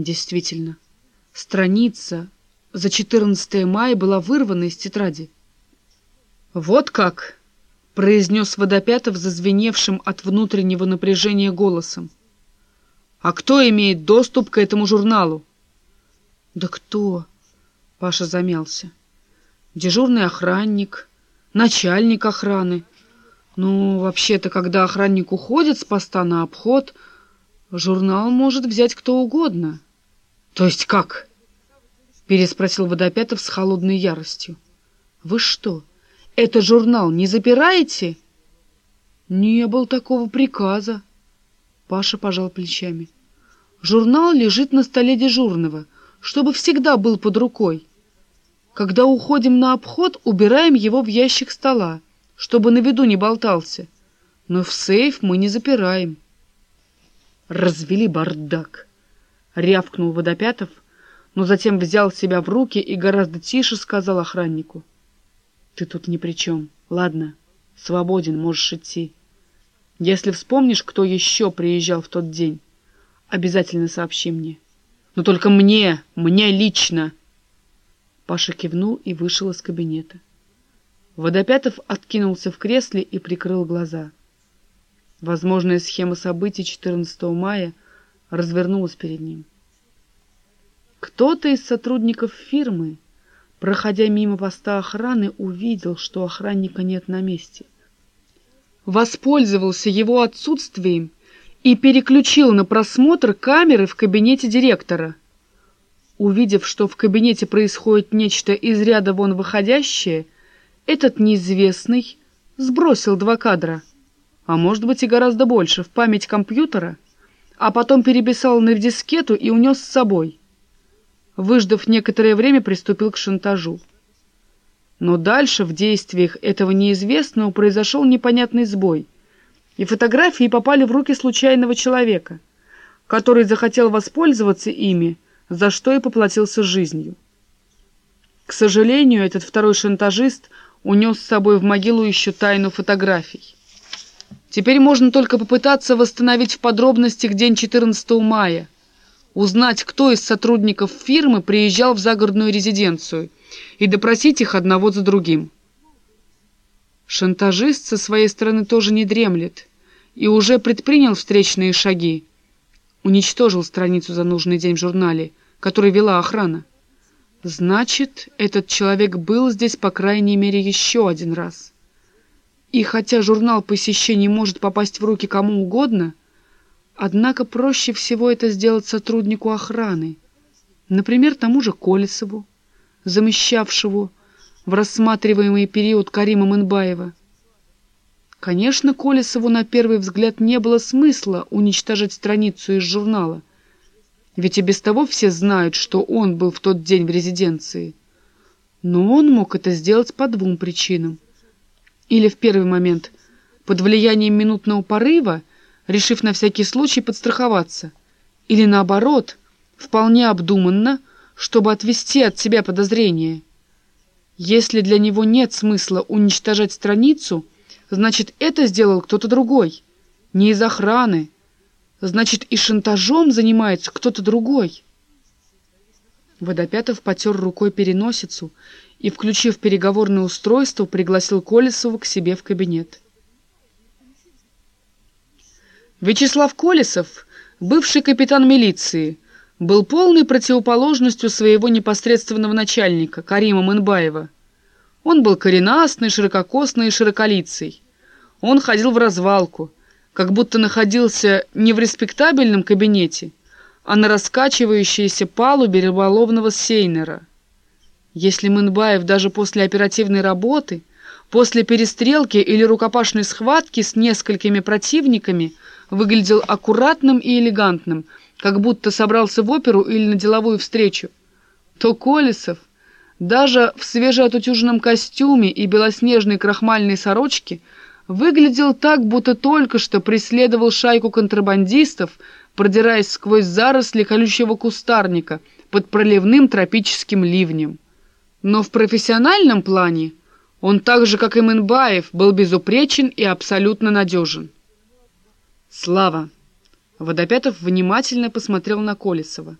Действительно, страница за 14 мая была вырвана из тетради. «Вот как!» — произнес Водопятов зазвеневшим от внутреннего напряжения голосом. «А кто имеет доступ к этому журналу?» «Да кто?» — Паша замялся. «Дежурный охранник, начальник охраны. Ну, вообще-то, когда охранник уходит с поста на обход, журнал может взять кто угодно». «То есть как?» — переспросил Водопятов с холодной яростью. «Вы что, этот журнал не запираете?» «Не было такого приказа». Паша пожал плечами. «Журнал лежит на столе дежурного, чтобы всегда был под рукой. Когда уходим на обход, убираем его в ящик стола, чтобы на виду не болтался. Но в сейф мы не запираем». «Развели бардак!» — рявкнул Водопятов, но затем взял себя в руки и гораздо тише сказал охраннику. «Ты тут ни при чем. Ладно, свободен, можешь идти. Если вспомнишь, кто еще приезжал в тот день, обязательно сообщи мне. Но только мне, мне лично!» Паша кивнул и вышел из кабинета. Водопятов откинулся в кресле и прикрыл глаза. Возможная схема событий 14 мая — развернулась перед ним. Кто-то из сотрудников фирмы, проходя мимо поста охраны, увидел, что охранника нет на месте. Воспользовался его отсутствием и переключил на просмотр камеры в кабинете директора. Увидев, что в кабинете происходит нечто из ряда вон выходящее, этот неизвестный сбросил два кадра, а может быть и гораздо больше, в память компьютера — а потом переписал на дискету и унес с собой. Выждав некоторое время, приступил к шантажу. Но дальше в действиях этого неизвестного произошел непонятный сбой, и фотографии попали в руки случайного человека, который захотел воспользоваться ими, за что и поплатился жизнью. К сожалению, этот второй шантажист унес с собой в могилу еще тайну фотографий. Теперь можно только попытаться восстановить в подробностях день 14 мая, узнать, кто из сотрудников фирмы приезжал в загородную резиденцию, и допросить их одного за другим. Шантажист со своей стороны тоже не дремлет и уже предпринял встречные шаги. Уничтожил страницу за нужный день в журнале, который вела охрана. Значит, этот человек был здесь по крайней мере еще один раз. И хотя журнал посещений может попасть в руки кому угодно, однако проще всего это сделать сотруднику охраны, например, тому же Колесову, замещавшему в рассматриваемый период Карима Мынбаева. Конечно, Колесову на первый взгляд не было смысла уничтожать страницу из журнала, ведь и без того все знают, что он был в тот день в резиденции. Но он мог это сделать по двум причинам — или в первый момент, под влиянием минутного порыва, решив на всякий случай подстраховаться. Или наоборот, вполне обдуманно, чтобы отвести от себя подозрения. Если для него нет смысла уничтожать страницу, значит, это сделал кто-то другой, не из охраны. Значит, и шантажом занимается кто-то другой. Водопятов потер рукой переносицу и, включив переговорное устройство, пригласил Колесова к себе в кабинет. Вячеслав Колесов, бывший капитан милиции, был полной противоположностью своего непосредственного начальника, Карима Мынбаева. Он был коренастный, ширококосный и широколицый. Он ходил в развалку, как будто находился не в респектабельном кабинете, а на раскачивающейся палубе рыболовного сейнера – если Мынбаев даже после оперативной работы, после перестрелки или рукопашной схватки с несколькими противниками выглядел аккуратным и элегантным, как будто собрался в оперу или на деловую встречу, то Колесов даже в свежеотутюженном костюме и белоснежной крахмальной сорочке выглядел так, будто только что преследовал шайку контрабандистов, продираясь сквозь заросли колючего кустарника под проливным тропическим ливнем. Но в профессиональном плане он так же, как и Мэнбаев, был безупречен и абсолютно надежен. Слава! Водопятов внимательно посмотрел на Колесова.